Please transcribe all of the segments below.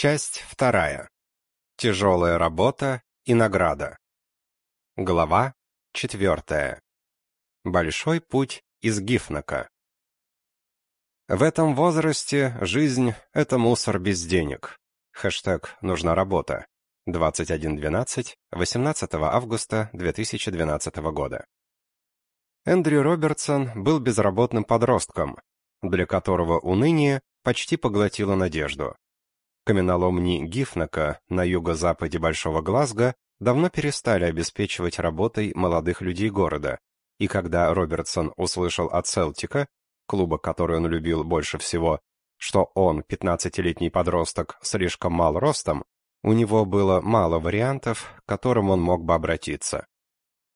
Часть вторая. Тяжелая работа и награда. Глава четвертая. Большой путь из Гифнака. В этом возрасте жизнь — это мусор без денег. Хэштег «Нужна работа». 21.12, 18 августа 2012 года. Эндрю Робертсон был безработным подростком, для которого уныние почти поглотило надежду. Каменоломни Гифнака на юго-западе Большого Глазго давно перестали обеспечивать работой молодых людей города, и когда Робертсон услышал от Селтика, клуба, который он любил больше всего, что он, 15-летний подросток, слишком мал ростом, у него было мало вариантов, к которым он мог бы обратиться.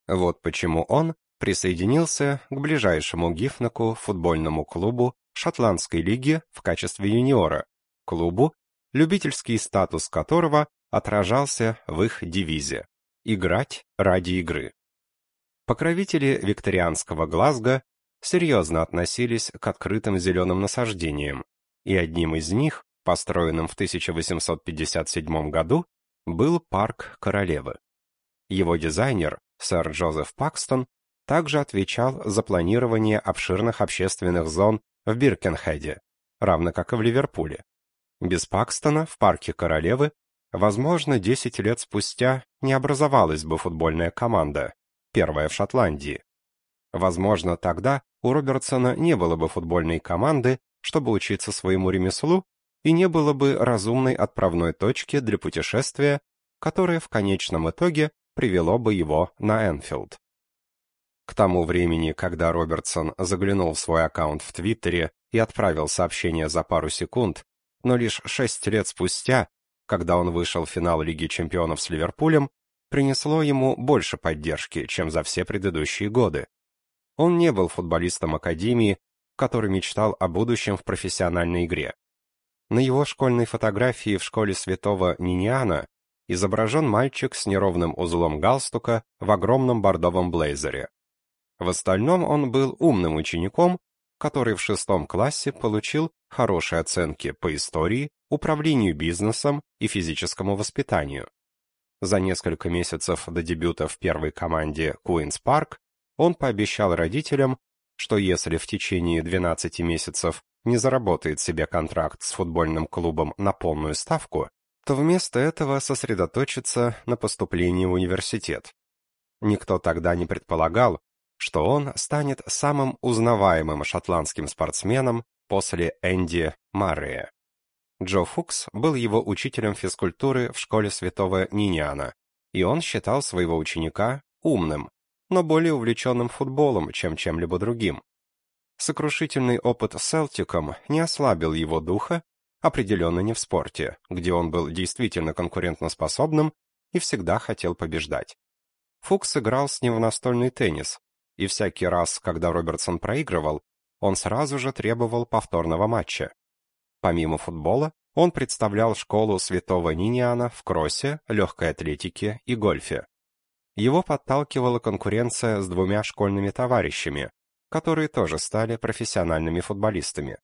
Вот почему он присоединился к ближайшему Гифнаку футбольному клубу Шотландской лиги в качестве юниора, клубу, любительский статус которого отражался в их девизе «Играть ради игры». Покровители викторианского Глазго серьезно относились к открытым зеленым насаждениям, и одним из них, построенным в 1857 году, был парк Королевы. Его дизайнер, сэр Джозеф Пакстон, также отвечал за планирование обширных общественных зон в Биркенхеде, равно как и в Ливерпуле. Без Пакстона в парке Королевы, возможно, 10 лет спустя не образовалась бы футбольная команда, первая в Шотландии. Возможно, тогда у Робертсона не было бы футбольной команды, чтобы учиться своему ремеслу, и не было бы разумной отправной точки для путешествия, которое в конечном итоге привело бы его на Энфилд. К тому времени, когда Робертсон заглянул в свой аккаунт в Твиттере и отправил сообщение за пару секунд, но лишь шесть лет спустя, когда он вышел в финал Лиги чемпионов с Ливерпулем, принесло ему больше поддержки, чем за все предыдущие годы. Он не был футболистом академии, который мечтал о будущем в профессиональной игре. На его школьной фотографии в школе святого Ниниана изображен мальчик с неровным узлом галстука в огромном бордовом блейзере. В остальном он был умным учеником, который в шестом классе получил хорошие оценки по истории, управлению бизнесом и физическому воспитанию. За несколько месяцев до дебюта в первой команде Queen's Park он пообещал родителям, что если в течение 12 месяцев не заработает себе контракт с футбольным клубом на полную ставку, то вместо этого сосредоточится на поступлении в университет. Никто тогда не предполагал, что он станет самым узнаваемым шотландским спортсменом после Энди Маррея. Джо Фукс был его учителем физкультуры в школе святого Ниниана, и он считал своего ученика умным, но более увлеченным футболом, чем чем-либо другим. Сокрушительный опыт с Селтиком не ослабил его духа, определенно не в спорте, где он был действительно конкурентоспособным и всегда хотел побеждать. Фукс играл с ним в настольный теннис, и всякий раз, когда Робертсон проигрывал, он сразу же требовал повторного матча. Помимо футбола, он представлял школу Святого Ниниана в кроссе, легкой атлетике и гольфе. Его подталкивала конкуренция с двумя школьными товарищами, которые тоже стали профессиональными футболистами.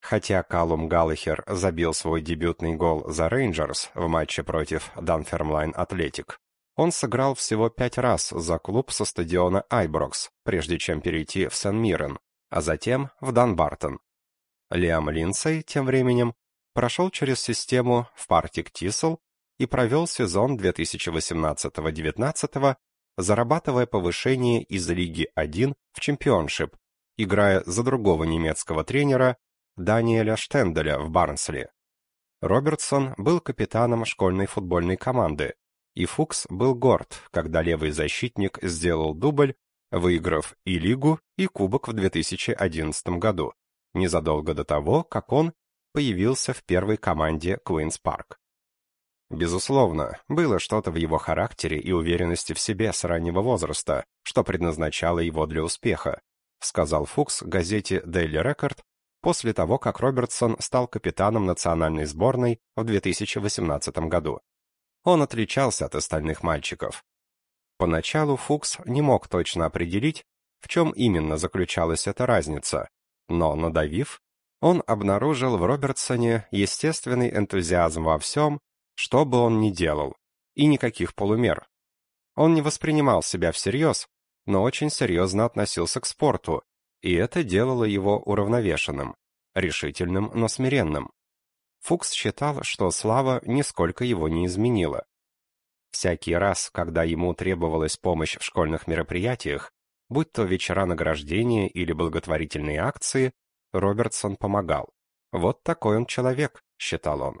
Хотя Калум Галлахер забил свой дебютный гол за Рейнджерс в матче против Данфермлайн Атлетик, он сыграл всего пять раз за клуб со стадиона Айброкс, прежде чем перейти в Сен-Мирен, а затем в Данбартон. Лиам Линдсей тем временем прошел через систему в Партик Тисел и провел сезон 2018-19, зарабатывая повышение из Лиги 1 в Чемпионшип, играя за другого немецкого тренера Даниэля Штенделя в Барнсли. Робертсон был капитаном школьной футбольной команды, и Фукс был горд, когда левый защитник сделал дубль, выиграв и лигу, и кубок в 2011 году, незадолго до того, как он появился в первой команде Queen's Park. Безусловно, было что-то в его характере и уверенности в себе с раннего возраста, что предназначало его для успеха, сказал Фукс газете Daily Record после того, как Робертсон стал капитаном национальной сборной в 2018 году. Он отличался от остальных мальчиков. Поначалу Фукс не мог точно определить, в чем именно заключалась эта разница, но, надавив, Он обнаружил в Робертсоне естественный энтузиазм во всем, что бы он ни делал, и никаких полумер. Он не воспринимал себя всерьез, но очень серьезно относился к спорту, и это делало его уравновешенным, решительным, но смиренным. Фукс считал, что слава нисколько его не изменила. Всякий раз, когда ему требовалась помощь в школьных мероприятиях, будь то вечера награждения или благотворительные акции, Робертсон помогал. Вот такой он человек, считал он.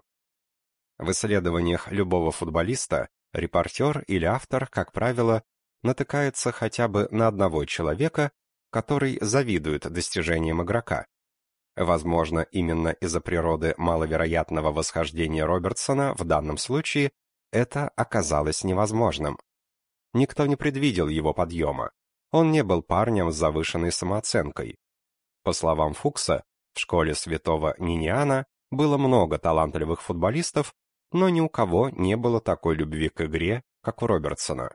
В исследованиях любого футболиста репортер или автор, как правило, натыкается хотя бы на одного человека, который завидует достижениям игрока. Возможно, именно из-за природы маловероятного восхождения Робертсона в данном случае это оказалось невозможным. Никто не предвидел его подъема. Он не был парнем с завышенной самооценкой. По словам Фукса, в школе святого Ниниана было много талантливых футболистов, но ни у кого не было такой любви к игре, как у Робертсона.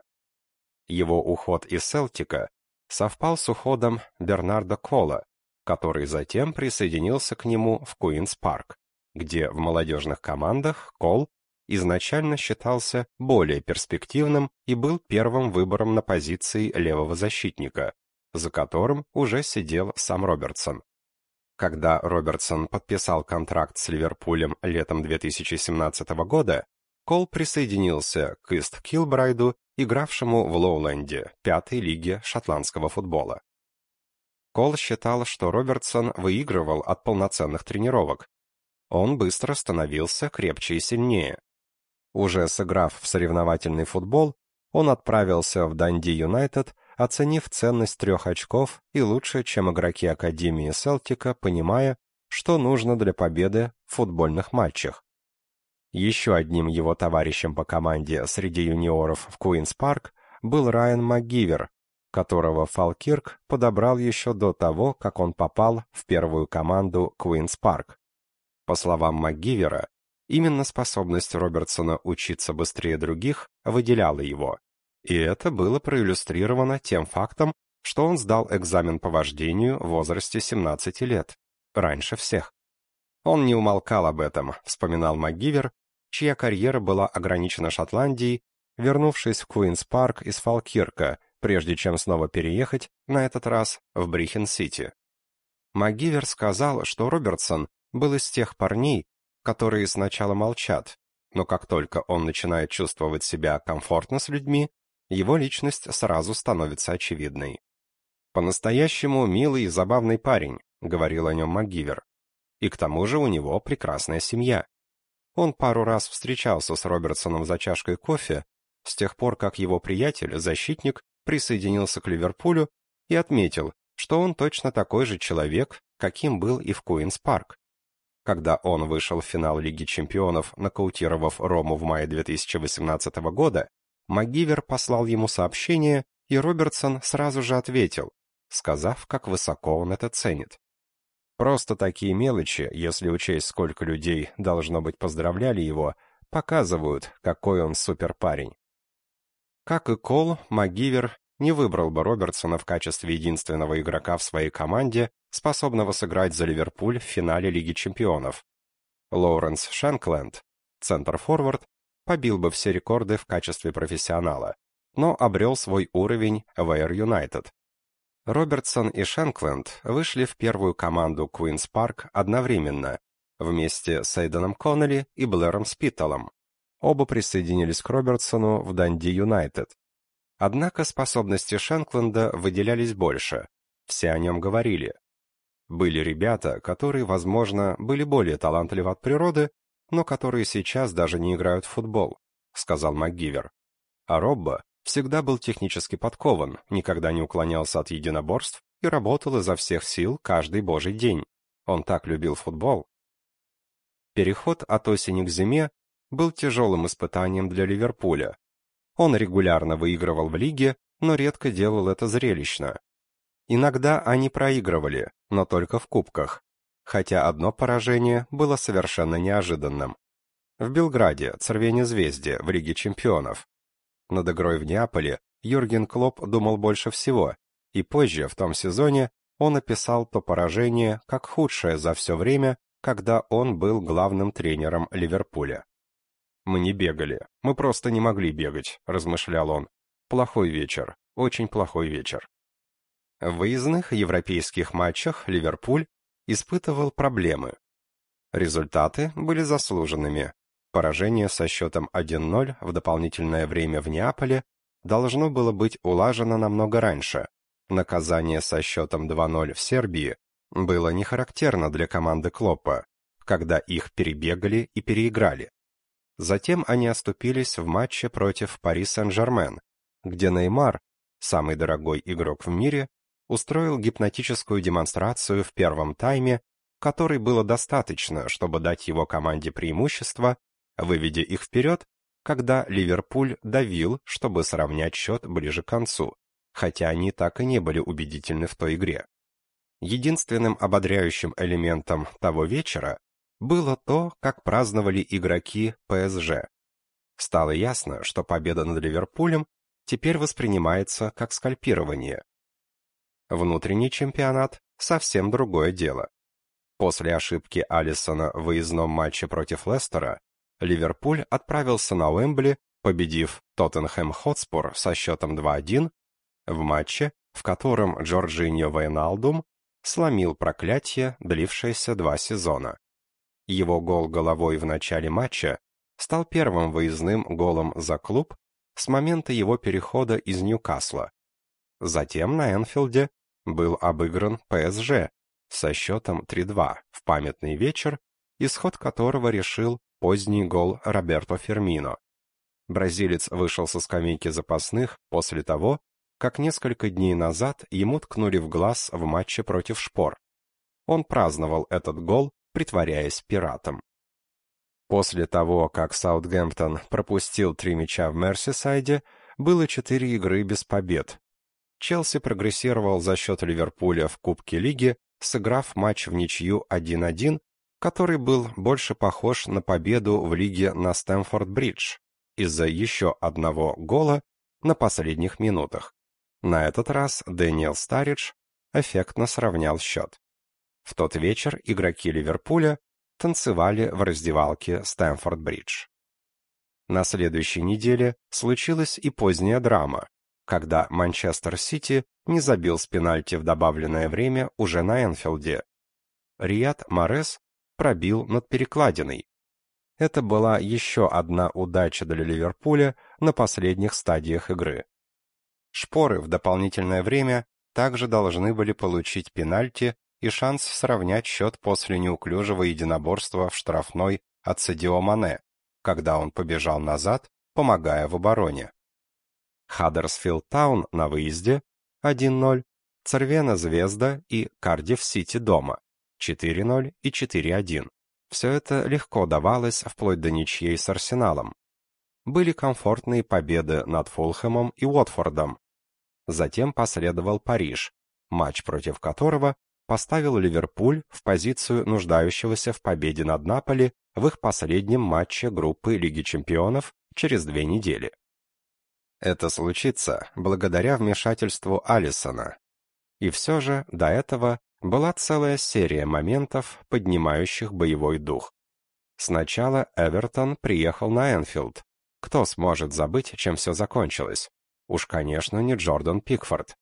Его уход из Селтика совпал с уходом Бернарда Кола, который затем присоединился к нему в Куинс-парк, где в молодежных командах Кол изначально считался более перспективным и был первым выбором на позиции левого защитника, за которым уже сидел сам Робертсон. Когда Робертсон подписал контракт с Ливерпулем летом 2017 года, Кол присоединился к Ист Килбрайду, игравшему в Лоуленде, пятой лиге шотландского футбола. Кол считал, что Робертсон выигрывал от полноценных тренировок. Он быстро становился крепче и сильнее. Уже сыграв в соревновательный футбол, он отправился в Данди Юнайтед, оценив ценность трех очков и лучше, чем игроки Академии Селтика, понимая, что нужно для победы в футбольных матчах. Еще одним его товарищем по команде среди юниоров в Куинс-парк был Райан МакГивер, которого Фалкирк подобрал еще до того, как он попал в первую команду Куинс-парк. По словам МакГивера, Именно способность Робертсона учиться быстрее других выделяла его. И это было проиллюстрировано тем фактом, что он сдал экзамен по вождению в возрасте 17 лет, раньше всех. Он не умолкал об этом, вспоминал МакГивер, чья карьера была ограничена Шотландией, вернувшись в Куинс-парк из Фалкирка, прежде чем снова переехать, на этот раз, в Брихен-Сити. МакГивер сказал, что Робертсон был из тех парней, которые сначала молчат, но как только он начинает чувствовать себя комфортно с людьми, его личность сразу становится очевидной. «По-настоящему милый и забавный парень», — говорил о нем МакГивер. «И к тому же у него прекрасная семья». Он пару раз встречался с Робертсоном за чашкой кофе, с тех пор, как его приятель, защитник, присоединился к Ливерпулю и отметил, что он точно такой же человек, каким был и в Куинс-парк. Когда он вышел в финал Лиги чемпионов, нокаутировав Рому в мае 2018 года, МакГивер послал ему сообщение, и Робертсон сразу же ответил, сказав, как высоко он это ценит. Просто такие мелочи, если учесть, сколько людей, должно быть, поздравляли его, показывают, какой он суперпарень. Как и Кол, МакГивер не выбрал бы Робертсона в качестве единственного игрока в своей команде, способного сыграть за Ливерпуль в финале Лиги чемпионов. Лоуренс Шенкленд, центр-форвард, побил бы все рекорды в качестве профессионала, но обрел свой уровень в Air United. Робертсон и Шенкленд вышли в первую команду Queen's Park одновременно, вместе с Эйденом Коннелли и Блэром Спитталом. Оба присоединились к Робертсону в Данди Юнайтед. Однако способности Шенкленда выделялись больше. Все о нем говорили. Были ребята, которые, возможно, были более талантливы от природы, но которые сейчас даже не играют в футбол, сказал МакГивер. А Робба всегда был технически подкован, никогда не уклонялся от единоборств и работал изо всех сил каждый божий день. Он так любил футбол. Переход от осени к зиме был тяжелым испытанием для Ливерпуля, он регулярно выигрывал в лиге, но редко делал это зрелищно. Иногда они проигрывали, но только в кубках, хотя одно поражение было совершенно неожиданным. В Белграде, Цервене Звезде, в Лиге чемпионов. Над игрой в Неаполе Юрген Клоп думал больше всего, и позже, в том сезоне, он описал то поражение как худшее за все время, когда он был главным тренером Ливерпуля. «Мы не бегали, мы просто не могли бегать», — размышлял он. «Плохой вечер, очень плохой вечер». В выездных европейских матчах Ливерпуль испытывал проблемы. Результаты были заслуженными. Поражение со счетом 1-0 в дополнительное время в Неаполе должно было быть улажено намного раньше. Наказание со счетом 2-0 в Сербии было не характерно для команды Клоппа, когда их перебегали и переиграли. Затем они оступились в матче против Пари Сен-Жермен, где Неймар, самый дорогой игрок в мире, устроил гипнотическую демонстрацию в первом тайме, которой было достаточно, чтобы дать его команде преимущество, выведя их вперед, когда Ливерпуль давил, чтобы сравнять счет ближе к концу, хотя они так и не были убедительны в той игре. Единственным ободряющим элементом того вечера было то, как праздновали игроки ПСЖ. Стало ясно, что победа над Ливерпулем теперь воспринимается как скальпирование, Внутренний чемпионат — совсем другое дело. После ошибки Алисона в выездном матче против Лестера, Ливерпуль отправился на Уэмбли, победив Тоттенхэм Хотспур со счетом 2-1 в матче, в котором Джорджиньо Вейналдум сломил проклятие, длившееся два сезона. Его гол головой в начале матча стал первым выездным голом за клуб с момента его перехода из Ньюкасла. Затем на Энфилде был обыгран ПСЖ со счетом 3-2 в памятный вечер, исход которого решил поздний гол Роберто Фермино. Бразилец вышел со скамейки запасных после того, как несколько дней назад ему ткнули в глаз в матче против Шпор. Он праздновал этот гол, притворяясь пиратом. После того, как Саутгемптон пропустил три мяча в Мерсисайде, было четыре игры без побед, Челси прогрессировал за счет Ливерпуля в Кубке Лиги, сыграв матч в ничью 1-1, который был больше похож на победу в лиге на Стэмфорд-Бридж из-за еще одного гола на последних минутах. На этот раз Дэниел Старидж эффектно сравнял счет. В тот вечер игроки Ливерпуля танцевали в раздевалке Стэмфорд-Бридж. На следующей неделе случилась и поздняя драма, когда Манчестер Сити не забил с пенальти в добавленное время уже на Энфилде. Рият Марес пробил над перекладиной. Это была еще одна удача для Ливерпуля на последних стадиях игры. Шпоры в дополнительное время также должны были получить пенальти и шанс сравнять счет после неуклюжего единоборства в штрафной от Садио Мане, когда он побежал назад, помогая в обороне. Хаддерсфилд Таун на выезде 1-0, Цервена Звезда и Кардифф Сити дома 4-0 и 4-1. Все это легко давалось вплоть до ничьей с Арсеналом. Были комфортные победы над Фулхэмом и Уотфордом. Затем последовал Париж, матч против которого поставил Ливерпуль в позицию нуждающегося в победе над Наполи в их последнем матче группы Лиги чемпионов через две недели. Это случится благодаря вмешательству Алисона. И все же до этого была целая серия моментов, поднимающих боевой дух. Сначала Эвертон приехал на Энфилд. Кто сможет забыть, чем все закончилось? Уж, конечно, не Джордан Пикфорд.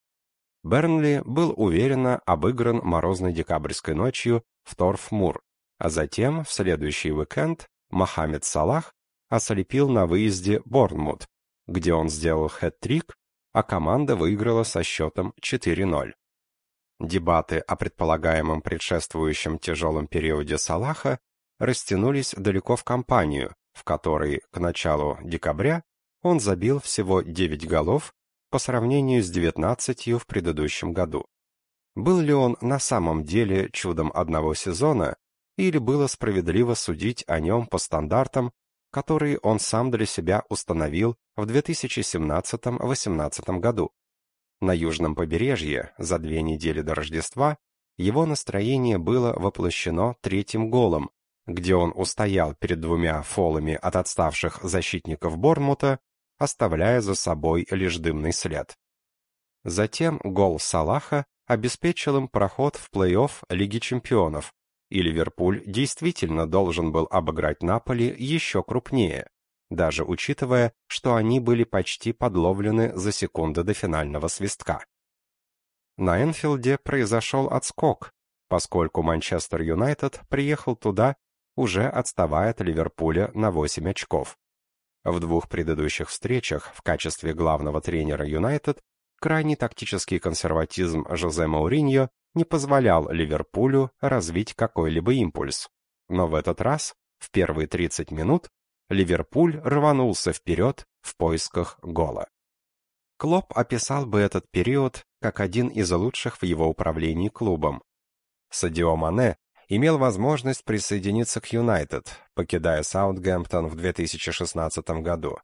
Бернли был уверенно обыгран морозной декабрьской ночью в Торфмур, а затем, в следующий уикенд, Мохаммед Салах ослепил на выезде Борнмут, где он сделал хэт-трик, а команда выиграла со счетом 4-0. Дебаты о предполагаемом предшествующем тяжелом периоде Салаха растянулись далеко в кампанию, в которой к началу декабря он забил всего 9 голов по сравнению с 19 в предыдущем году. Был ли он на самом деле чудом одного сезона, или было справедливо судить о нем по стандартам, которые он сам для себя установил в 2017-18 году. На южном побережье за две недели до Рождества его настроение было воплощено третьим голом, где он устоял перед двумя фолами от отставших защитников Борнмута, оставляя за собой лишь дымный след. Затем гол Салаха обеспечил им проход в плей-офф Лиги чемпионов, и Ливерпуль действительно должен был обыграть Наполи еще крупнее, даже учитывая, что они были почти подловлены за секунды до финального свистка. На Энфилде произошел отскок, поскольку Манчестер Юнайтед приехал туда, уже отставая от Ливерпуля на 8 очков. В двух предыдущих встречах в качестве главного тренера Юнайтед крайний тактический консерватизм Жозе Мауриньо не позволял Ливерпулю развить какой-либо импульс. Но в этот раз, в первые 30 минут, Ливерпуль рванулся вперед в поисках гола. Клоп описал бы этот период как один из лучших в его управлении клубом. Садио Мане имел возможность присоединиться к Юнайтед, покидая Саутгемптон в 2016 году,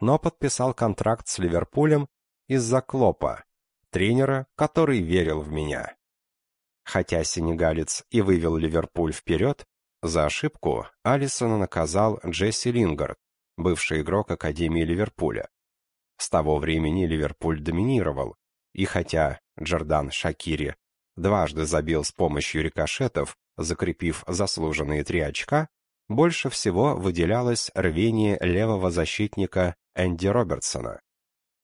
но подписал контракт с Ливерпулем из-за Клопа, тренера, который верил в меня. Хотя сенегалец и вывел Ливерпуль вперед, за ошибку Алисона наказал Джесси Лингард, бывший игрок Академии Ливерпуля. С того времени Ливерпуль доминировал, и хотя Джордан Шакири дважды забил с помощью рикошетов, закрепив заслуженные три очка, больше всего выделялось рвение левого защитника Энди Робертсона.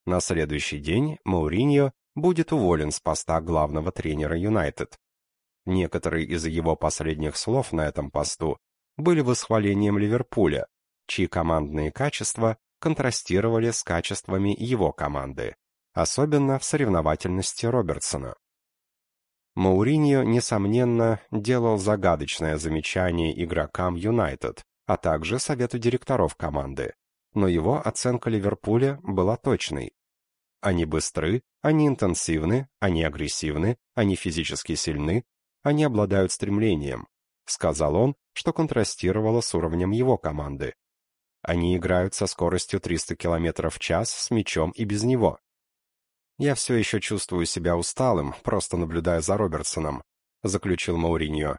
На следующий день Мауриньо будет уволен с поста главного тренера Юнайтед. Некоторые из его последних слов на этом посту были восхвалением Ливерпуля, чьи командные качества контрастировали с качествами его команды, особенно в соревновательности Робертсона. Мауриньо, несомненно, делал загадочное замечание игрокам Юнайтед, а также совету директоров команды, но его оценка Ливерпуля была точной. Они быстры, они интенсивны, они агрессивны, они физически сильны, они обладают стремлением, сказал он, что контрастировало с уровнем его команды. Они играют со скоростью 300 км в час с мячом и без него. Я все еще чувствую себя усталым, просто наблюдая за Робертсоном, заключил Мауриньо.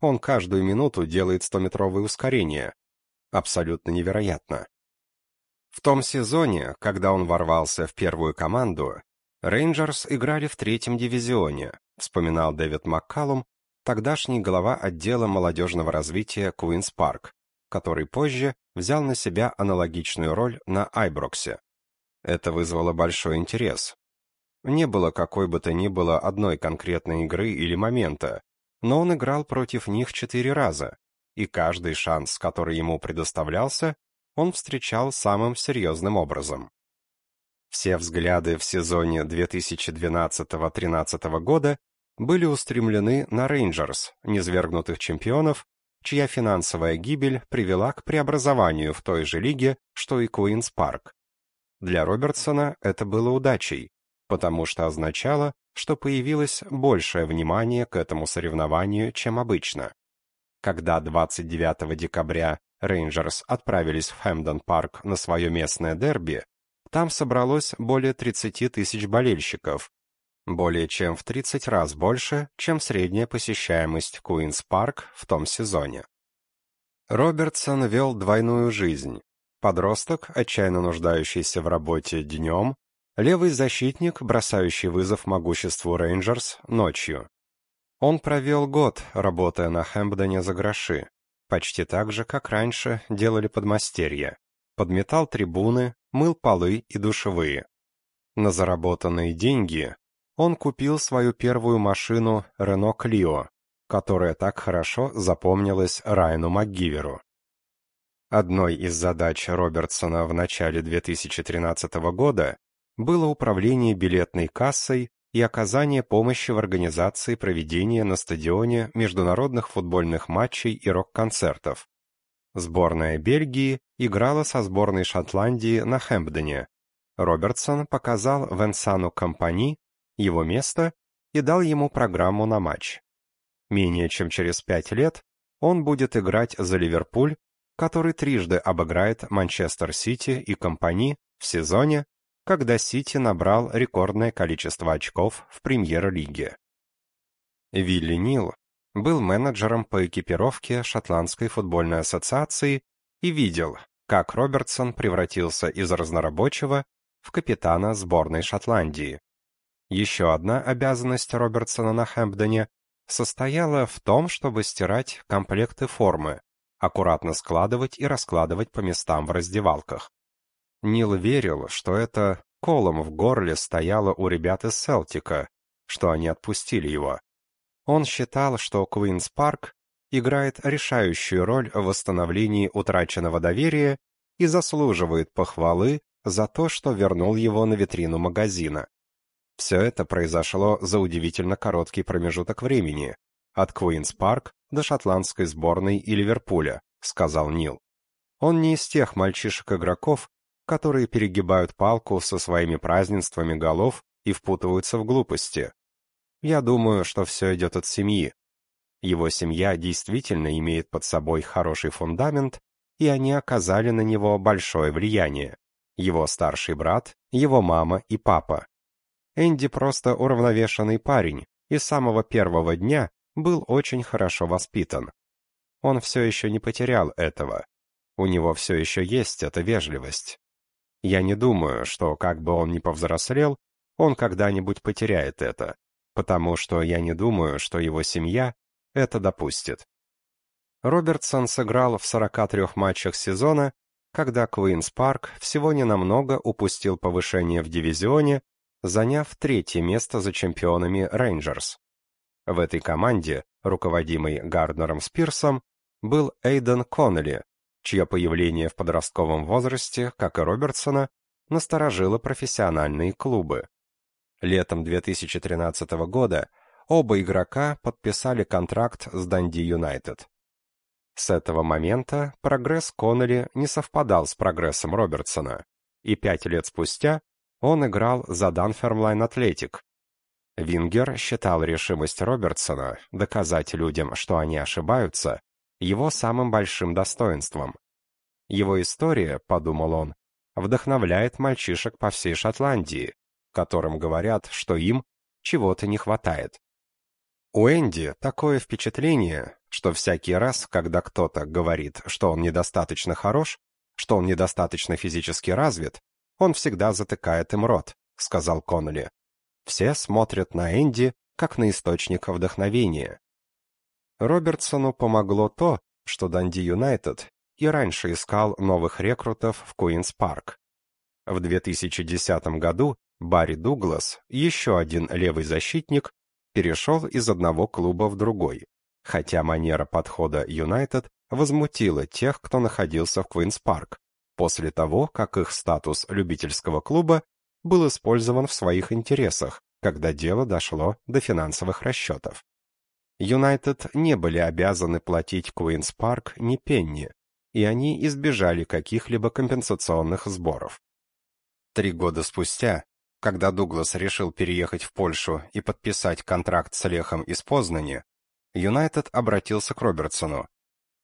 Он каждую минуту делает стометровые ускорения. Абсолютно невероятно. В том сезоне, когда он ворвался в первую команду, Рейнджерс играли в третьем дивизионе, вспоминал Дэвид Маккалум, тогдашний глава отдела молодежного развития Куинс Парк, который позже взял на себя аналогичную роль на Айброксе. Это вызвало большой интерес. Не было какой бы то ни было одной конкретной игры или момента, но он играл против них четыре раза, и каждый шанс, который ему предоставлялся, он встречал самым серьезным образом. Все взгляды в сезоне 2012-13 года были устремлены на Рейнджерс, низвергнутых чемпионов, чья финансовая гибель привела к преобразованию в той же лиге, что и Куинс Парк. Для Робертсона это было удачей, потому что означало, что появилось большее внимание к этому соревнованию, чем обычно. Когда 29 декабря Рейнджерс отправились в Хэмпдон-парк на свое местное дерби, там собралось более 30 тысяч болельщиков, более чем в 30 раз больше, чем средняя посещаемость Куинс-парк в том сезоне. Робертсон вел двойную жизнь. Подросток, отчаянно нуждающийся в работе днем, левый защитник, бросающий вызов могуществу Рейнджерс ночью. Он провел год, работая на Хэмпдоне за гроши почти так же, как раньше делали подмастерья. Подметал трибуны, мыл полы и душевые. На заработанные деньги он купил свою первую машину Renault Clio, которая так хорошо запомнилась Райану МакГиверу. Одной из задач Робертсона в начале 2013 года было управление билетной кассой и оказание помощи в организации проведения на стадионе международных футбольных матчей и рок-концертов. Сборная Бельгии играла со сборной Шотландии на Хэмпдоне. Робертсон показал Венсану Компани его место и дал ему программу на матч. Менее чем через пять лет он будет играть за Ливерпуль, который трижды обыграет Манчестер Сити и Компани в сезоне когда Сити набрал рекордное количество очков в премьер-лиге. Вилли Нил был менеджером по экипировке Шотландской футбольной ассоциации и видел, как Робертсон превратился из разнорабочего в капитана сборной Шотландии. Еще одна обязанность Робертсона на Хэмпдоне состояла в том, чтобы стирать комплекты формы, аккуратно складывать и раскладывать по местам в раздевалках. Нил верил, что это колом в горле стояло у ребят из Селтика, что они отпустили его. Он считал, что Куинс Парк играет решающую роль в восстановлении утраченного доверия и заслуживает похвалы за то, что вернул его на витрину магазина. Все это произошло за удивительно короткий промежуток времени, от Куинс-Парк до шотландской сборной и Ливерпуля, сказал Нил. Он не из тех мальчишек-игроков, которые перегибают палку со своими празднествами голов и впутываются в глупости. Я думаю, что все идет от семьи. Его семья действительно имеет под собой хороший фундамент, и они оказали на него большое влияние. Его старший брат, его мама и папа. Энди просто уравновешенный парень, и с самого первого дня был очень хорошо воспитан. Он все еще не потерял этого. У него все еще есть эта вежливость. Я не думаю, что, как бы он ни повзрослел, он когда-нибудь потеряет это, потому что я не думаю, что его семья это допустит. Робертсон сыграл в 43 матчах сезона, когда Куинс Парк всего ненамного упустил повышение в дивизионе заняв третье место за чемпионами Рейнджерс. В этой команде, руководимой Гарднером Спирсом, был Эйден Коннелли, чье появление в подростковом возрасте, как и Робертсона, насторожило профессиональные клубы. Летом 2013 года оба игрока подписали контракт с Данди Юнайтед. С этого момента прогресс Коннелли не совпадал с прогрессом Робертсона, и пять лет спустя он играл за Данфермлайн Атлетик. Вингер считал решимость Робертсона доказать людям, что они ошибаются, его самым большим достоинством. Его история, подумал он, вдохновляет мальчишек по всей Шотландии, которым говорят, что им чего-то не хватает. У Энди такое впечатление, что всякий раз, когда кто-то говорит, что он недостаточно хорош, что он недостаточно физически развит, он всегда затыкает им рот, сказал Коннелли. Все смотрят на Энди как на источник вдохновения. Робертсону помогло то, что Данди Юнайтед и раньше искал новых рекрутов в Куинс-Парк. В 2010 году Барри Дуглас, еще один левый защитник, перешел из одного клуба в другой, хотя манера подхода Юнайтед возмутила тех, кто находился в Куинс-Парк, после того, как их статус любительского клуба был использован в своих интересах, когда дело дошло до финансовых расчетов. Юнайтед не были обязаны платить Куинс Парк ни пенни, и они избежали каких-либо компенсационных сборов. Три года спустя, когда Дуглас решил переехать в Польшу и подписать контракт с Лехом из Познани, Юнайтед обратился к Робертсону,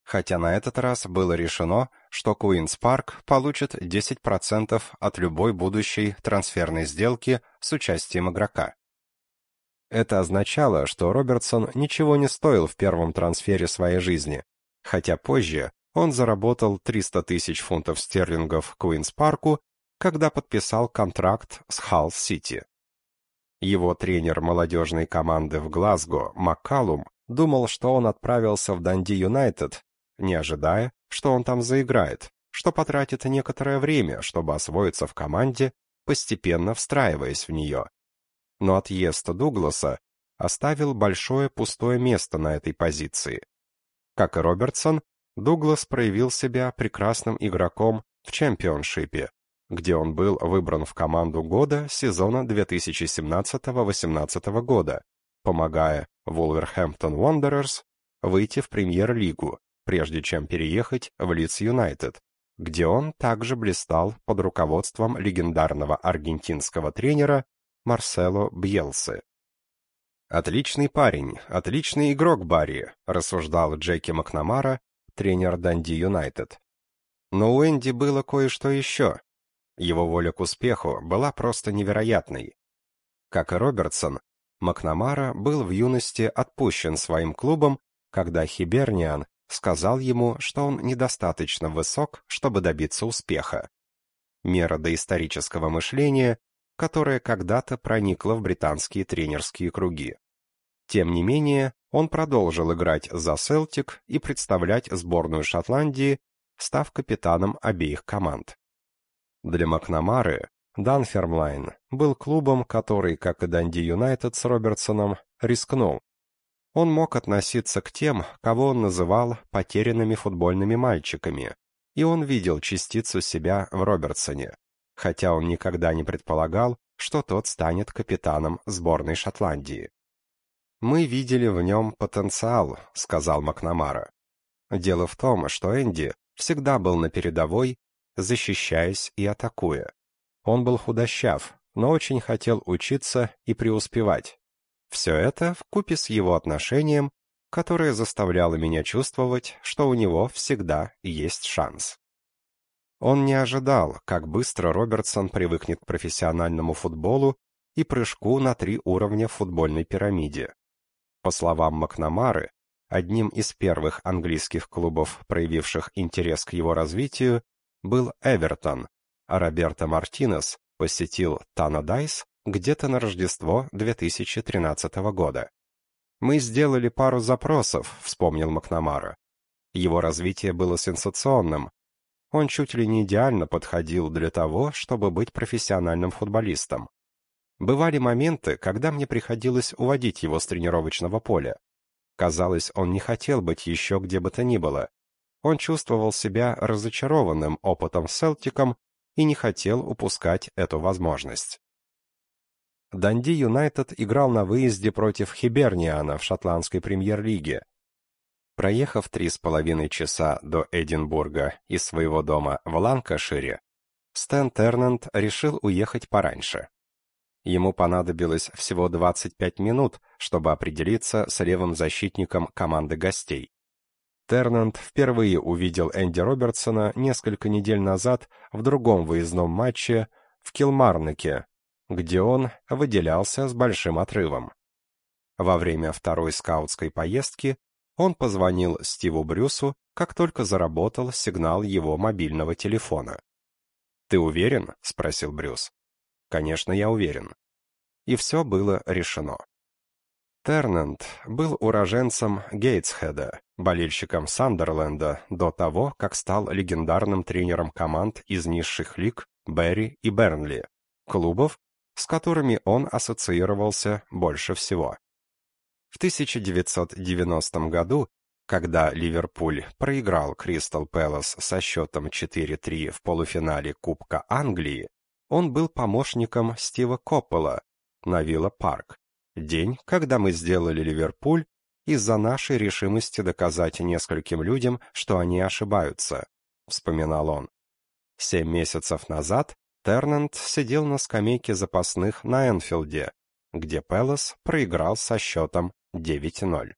хотя на этот раз было решено, что Куинс Парк получит 10% от любой будущей трансферной сделки с участием игрока. Это означало, что Робертсон ничего не стоил в первом трансфере своей жизни, хотя позже он заработал 300 тысяч фунтов стерлингов Куинс Парку, когда подписал контракт с Халл-Сити. Его тренер молодежной команды в Глазго, Маккалум, думал, что он отправился в Данди Юнайтед не ожидая, что он там заиграет, что потратит некоторое время, чтобы освоиться в команде, постепенно встраиваясь в нее. Но отъезд Дугласа оставил большое пустое место на этой позиции. Как и Робертсон, Дуглас проявил себя прекрасным игроком в чемпионшипе, где он был выбран в команду года сезона 2017-18 года, помогая Wolverhampton Wanderers выйти в премьер-лигу, прежде чем переехать в Лидс Юнайтед, где он также блистал под руководством легендарного аргентинского тренера Марсело Бьелсы. «Отличный парень, отличный игрок Барри», — рассуждал Джеки Макнамара, тренер Данди Юнайтед. Но у Энди было кое-что еще. Его воля к успеху была просто невероятной. Как и Робертсон, Макнамара был в юности отпущен своим клубом, когда Хиберниан сказал ему, что он недостаточно высок, чтобы добиться успеха. Мера доисторического мышления, которое когда-то проникло в британские тренерские круги. Тем не менее, он продолжил играть за Селтик и представлять сборную Шотландии, став капитаном обеих команд. Для Макнамары Данфермлайн был клубом, который, как и Данди Юнайтед с Робертсоном, рискнул. Он мог относиться к тем, кого он называл потерянными футбольными мальчиками, и он видел частицу себя в Робертсоне, хотя он никогда не предполагал, что тот станет капитаном сборной Шотландии. «Мы видели в нем потенциал», — сказал Макнамара. Дело в том, что Энди всегда был на передовой, защищаясь и атакуя. Он был худощав, но очень хотел учиться и преуспевать. Все это вкупе с его отношением, которое заставляло меня чувствовать, что у него всегда есть шанс. Он не ожидал, как быстро Робертсон привыкнет к профессиональному футболу и прыжку на три уровня в футбольной пирамиде. По словам Макнамары, одним из первых английских клубов, проявивших интерес к его развитию, был Эвертон, а Роберто Мартинес посетил Тана Дайс где-то на Рождество 2013 года. «Мы сделали пару запросов», — вспомнил Макнамара. Его развитие было сенсационным. Он чуть ли не идеально подходил для того, чтобы быть профессиональным футболистом. Бывали моменты, когда мне приходилось уводить его с тренировочного поля. Казалось, он не хотел быть еще где бы то ни было. Он чувствовал себя разочарованным опытом с Селтиком и не хотел упускать эту возможность. Данди Юнайтед играл на выезде против Хиберниана в шотландской премьер-лиге. Проехав три с половиной часа до Эдинбурга из своего дома в Ланкашире, Стэн Тернант решил уехать пораньше. Ему понадобилось всего 25 минут, чтобы определиться с левым защитником команды гостей. Тернант впервые увидел Энди Робертсона несколько недель назад в другом выездном матче в Килмарнике, где он выделялся с большим отрывом. Во время второй скаутской поездки он позвонил Стиву Брюсу, как только заработал сигнал его мобильного телефона. «Ты уверен?» — спросил Брюс. Конечно, я уверен. И все было решено. Тернант был уроженцем Гейтсхеда, болельщиком Сандерленда до того, как стал легендарным тренером команд из низших лиг Берри и Бернли, клубов, с которыми он ассоциировался больше всего. В 1990 году, когда Ливерпуль проиграл Кристал Пэлас со счетом 4-3 в полуфинале Кубка Англии, он был помощником Стива Коппола на Вилла Парк. День, когда мы сделали Ливерпуль из-за нашей решимости доказать нескольким людям, что они ошибаются, вспоминал он. Семь месяцев назад Тернант сидел на скамейке запасных на Энфилде, где Пелос проиграл со счетом 9-0.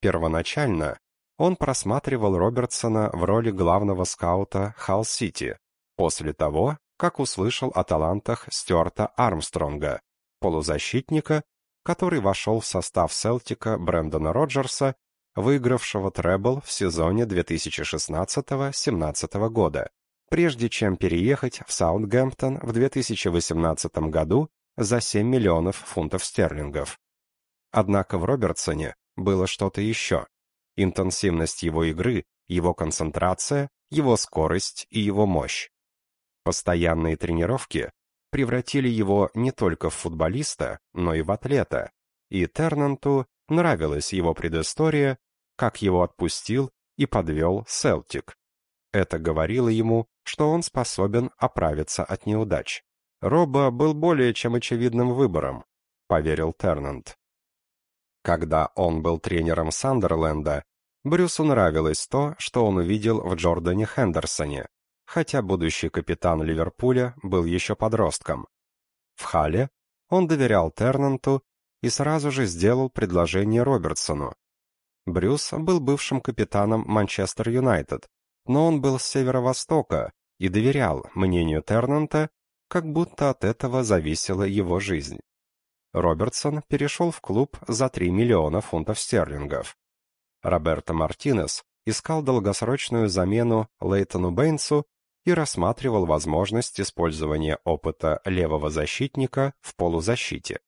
Первоначально он просматривал Робертсона в роли главного скаута Халл-Сити, после того, как услышал о талантах Стюарта Армстронга, полузащитника, который вошел в состав Селтика Брэндона Роджерса, выигравшего требл в сезоне 2016-17 года, прежде чем переехать в Саутгемптон в 2018 году за 7 миллионов фунтов стерлингов. Однако в Робертсоне было что-то еще. Интенсивность его игры, его концентрация, его скорость и его мощь. Постоянные тренировки превратили его не только в футболиста, но и в атлета, и Тернанту нравилась его предыстория, как его отпустил и подвел Селтик. Это говорило ему, что он способен оправиться от неудач. Робба был более чем очевидным выбором, поверил Тернант. Когда он был тренером Сандерленда, Брюсу нравилось то, что он увидел в Джордане Хендерсоне, хотя будущий капитан Ливерпуля был еще подростком. В Хале он доверял Тернанту и сразу же сделал предложение Робертсону. Брюс был бывшим капитаном Манчестер Юнайтед, но он был с северо-востока и доверял мнению Тернанта, как будто от этого зависела его жизнь. Робертсон перешел в клуб за 3 миллиона фунтов стерлингов. Роберто Мартинес искал долгосрочную замену Лейтону Бэйнсу и рассматривал возможность использования опыта левого защитника в полузащите.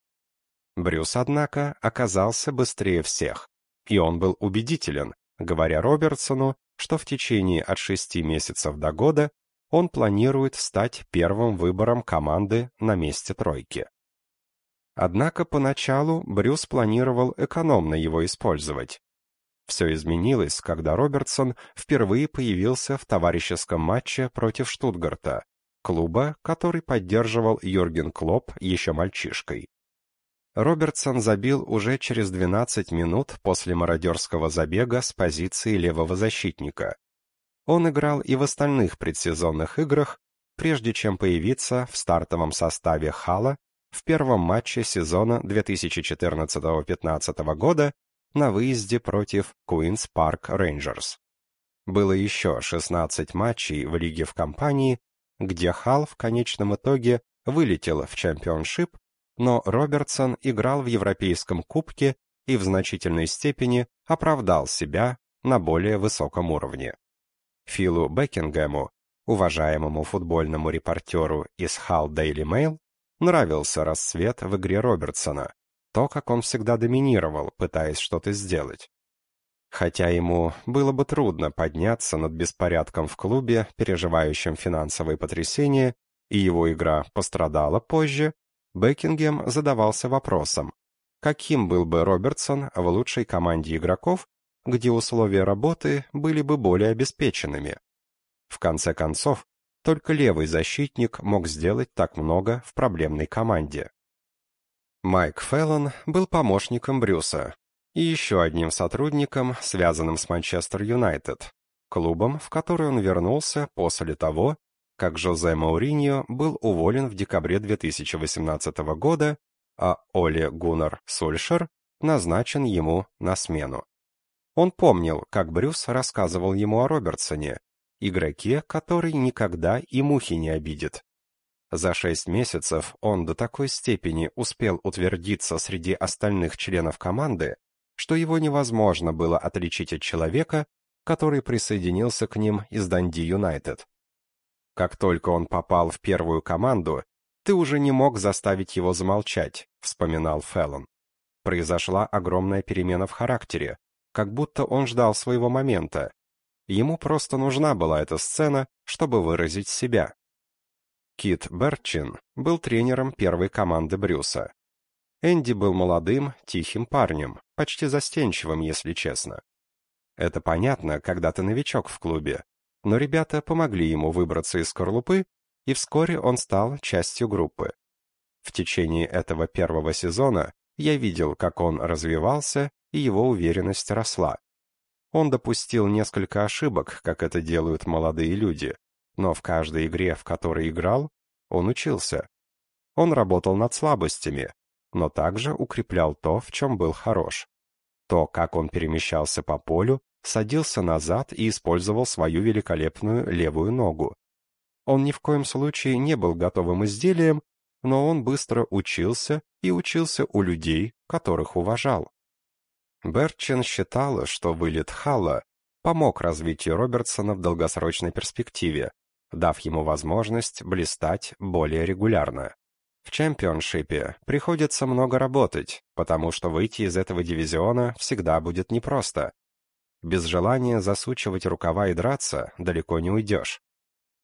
Брюс, однако, оказался быстрее всех, и он был убедителен, говоря Робертсону, что в течение от шести месяцев до года он планирует стать первым выбором команды на месте тройки. Однако поначалу Брюс планировал экономно его использовать. Все изменилось, когда Робертсон впервые появился в товарищеском матче против Штутгарта, клуба, который поддерживал Юрген Клоп еще мальчишкой. Робертсон забил уже через 12 минут после мародерского забега с позиции левого защитника. Он играл и в остальных предсезонных играх, прежде чем появиться в стартовом составе Хала в первом матче сезона 2014-15 года на выезде против Queen's Park Rangers. Было еще 16 матчей в лиге в компании, где Хал в конечном итоге вылетел в чемпионшип но Робертсон играл в Европейском кубке и в значительной степени оправдал себя на более высоком уровне. Филу Бекингему, уважаемому футбольному репортеру из Hull Daily Mail, нравился рассвет в игре Робертсона, то, как он всегда доминировал, пытаясь что-то сделать. Хотя ему было бы трудно подняться над беспорядком в клубе, переживающим финансовые потрясения, и его игра пострадала позже, Бекингем задавался вопросом, каким был бы Робертсон в лучшей команде игроков, где условия работы были бы более обеспеченными. В конце концов, только левый защитник мог сделать так много в проблемной команде. Майк Феллон был помощником Брюса и еще одним сотрудником, связанным с Манчестер Юнайтед, клубом, в который он вернулся после того, как Жозе Мауриньо был уволен в декабре 2018 года, а Оле Гуннар Сульшер назначен ему на смену. Он помнил, как Брюс рассказывал ему о Робертсоне, игроке, который никогда и мухи не обидит. За шесть месяцев он до такой степени успел утвердиться среди остальных членов команды, что его невозможно было отличить от человека, который присоединился к ним из Данди Юнайтед. Как только он попал в первую команду, ты уже не мог заставить его замолчать, вспоминал Феллон. Произошла огромная перемена в характере, как будто он ждал своего момента. Ему просто нужна была эта сцена, чтобы выразить себя. Кит Берчин был тренером первой команды Брюса. Энди был молодым, тихим парнем, почти застенчивым, если честно. Это понятно, когда ты новичок в клубе, но ребята помогли ему выбраться из скорлупы, и вскоре он стал частью группы. В течение этого первого сезона я видел, как он развивался, и его уверенность росла. Он допустил несколько ошибок, как это делают молодые люди, но в каждой игре, в которой играл, он учился. Он работал над слабостями, но также укреплял то, в чем был хорош. То, как он перемещался по полю, садился назад и использовал свою великолепную левую ногу. Он ни в коем случае не был готовым изделием, но он быстро учился и учился у людей, которых уважал. Берчин считала, что вылет Халла помог развитию Робертсона в долгосрочной перспективе, дав ему возможность блистать более регулярно. В чемпионшипе приходится много работать, потому что выйти из этого дивизиона всегда будет непросто, без желания засучивать рукава и драться далеко не уйдешь.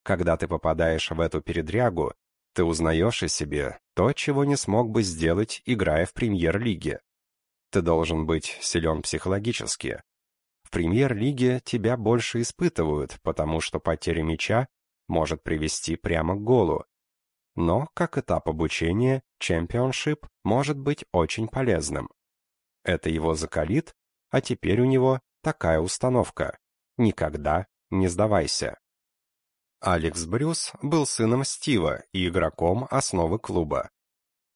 Когда ты попадаешь в эту передрягу, ты узнаешь о себе то, чего не смог бы сделать, играя в премьер-лиге. Ты должен быть силен психологически. В премьер-лиге тебя больше испытывают, потому что потеря мяча может привести прямо к голу. Но, как этап обучения, чемпионшип может быть очень полезным. Это его закалит, а теперь у него такая установка. Никогда не сдавайся. Алекс Брюс был сыном Стива и игроком основы клуба.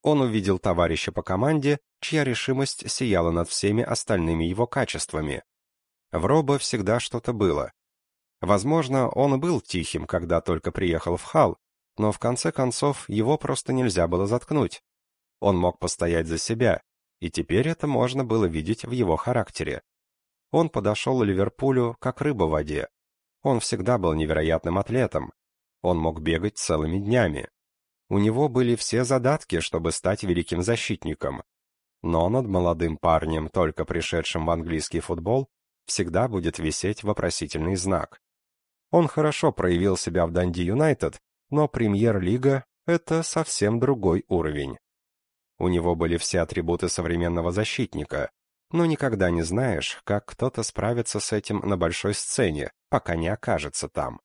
Он увидел товарища по команде, чья решимость сияла над всеми остальными его качествами. В Робо всегда что-то было. Возможно, он был тихим, когда только приехал в Хал, но в конце концов его просто нельзя было заткнуть. Он мог постоять за себя, и теперь это можно было видеть в его характере. Он подошел Ливерпулю как рыба в воде. Он всегда был невероятным атлетом. Он мог бегать целыми днями. У него были все задатки, чтобы стать великим защитником. Но над молодым парнем, только пришедшим в английский футбол, всегда будет висеть вопросительный знак. Он хорошо проявил себя в Данди Юнайтед, но Премьер-лига — это совсем другой уровень. У него были все атрибуты современного защитника, но никогда не знаешь, как кто-то справится с этим на большой сцене, пока не окажется там.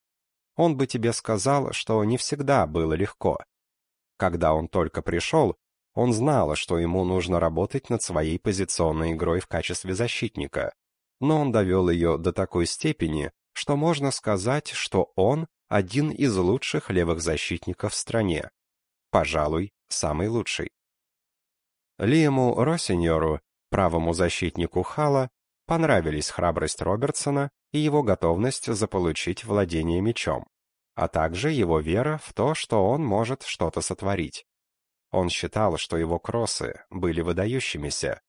Он бы тебе сказал, что не всегда было легко. Когда он только пришел, он знал, что ему нужно работать над своей позиционной игрой в качестве защитника, но он довел ее до такой степени, что можно сказать, что он один из лучших левых защитников в стране. Пожалуй, самый лучший. Лиему Росиньору, правому защитнику Хала, понравились храбрость Робертсона и его готовность заполучить владение мечом, а также его вера в то, что он может что-то сотворить. Он считал, что его кроссы были выдающимися.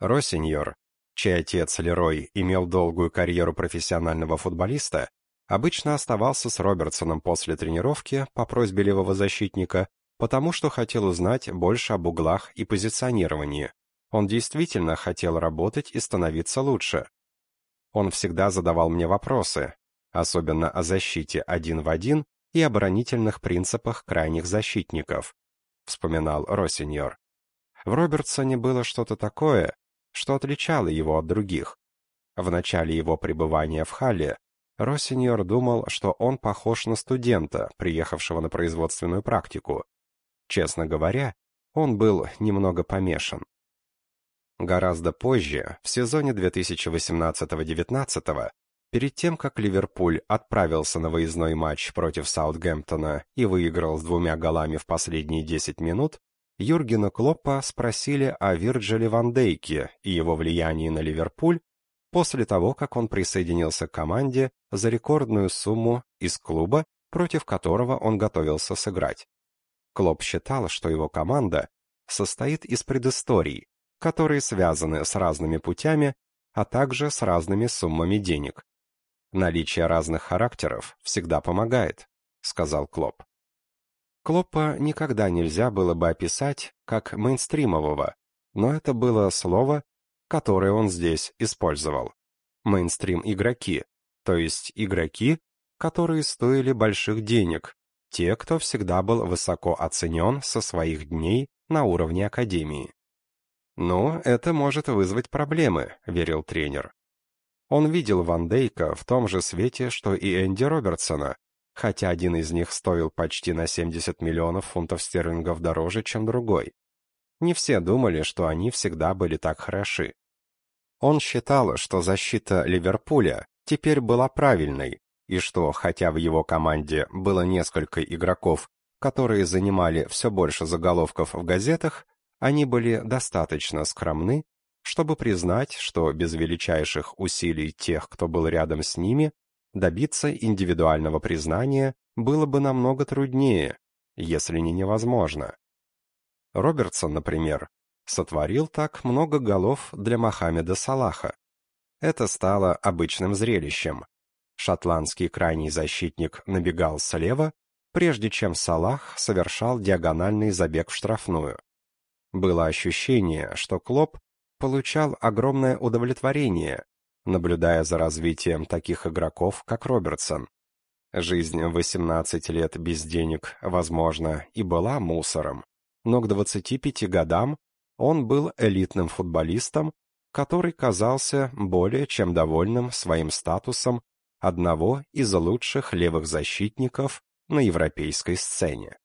Росиньор, чей отец Лерой имел долгую карьеру профессионального футболиста, обычно оставался с Робертсоном после тренировки по просьбе левого защитника потому что хотел узнать больше об углах и позиционировании. Он действительно хотел работать и становиться лучше. Он всегда задавал мне вопросы, особенно о защите один в один и оборонительных принципах крайних защитников, вспоминал Росиньор. В Робертсоне было что-то такое, что отличало его от других. В начале его пребывания в Халле Росиньор думал, что он похож на студента, приехавшего на производственную практику. Честно говоря, он был немного помешан. Гораздо позже, в сезоне 2018-19, перед тем, как Ливерпуль отправился на выездной матч против Саутгемптона и выиграл с двумя голами в последние 10 минут, Юргена Клоппа спросили о Вирджиле ван Дейке и его влиянии на Ливерпуль после того, как он присоединился к команде за рекордную сумму из клуба, против которого он готовился сыграть. Клоп считал, что его команда состоит из предысторий, которые связаны с разными путями, а также с разными суммами денег. Наличие разных характеров всегда помогает, сказал Клоп. Клопа никогда нельзя было бы описать как мейнстримового, но это было слово, которое он здесь использовал. Мейнстрим игроки, то есть игроки, которые стоили больших денег, те, кто всегда был высоко оценен со своих дней на уровне академии. «Но это может вызвать проблемы», — верил тренер. Он видел Ван Дейка в том же свете, что и Энди Робертсона, хотя один из них стоил почти на 70 миллионов фунтов стерлингов дороже, чем другой. Не все думали, что они всегда были так хороши. Он считал, что защита Ливерпуля теперь была правильной, и что, хотя в его команде было несколько игроков, которые занимали все больше заголовков в газетах, они были достаточно скромны, чтобы признать, что без величайших усилий тех, кто был рядом с ними, добиться индивидуального признания было бы намного труднее, если не невозможно. Робертсон, например, сотворил так много голов для Мохаммеда Салаха. Это стало обычным зрелищем. Шотландский крайний защитник набегал слева, прежде чем Салах совершал диагональный забег в штрафную. Было ощущение, что Клоп получал огромное удовлетворение, наблюдая за развитием таких игроков, как Робертсон. Жизнь в 18 лет без денег, возможно, и была мусором, но к 25 годам он был элитным футболистом, который казался более чем довольным своим статусом одного из лучших левых защитников на европейской сцене.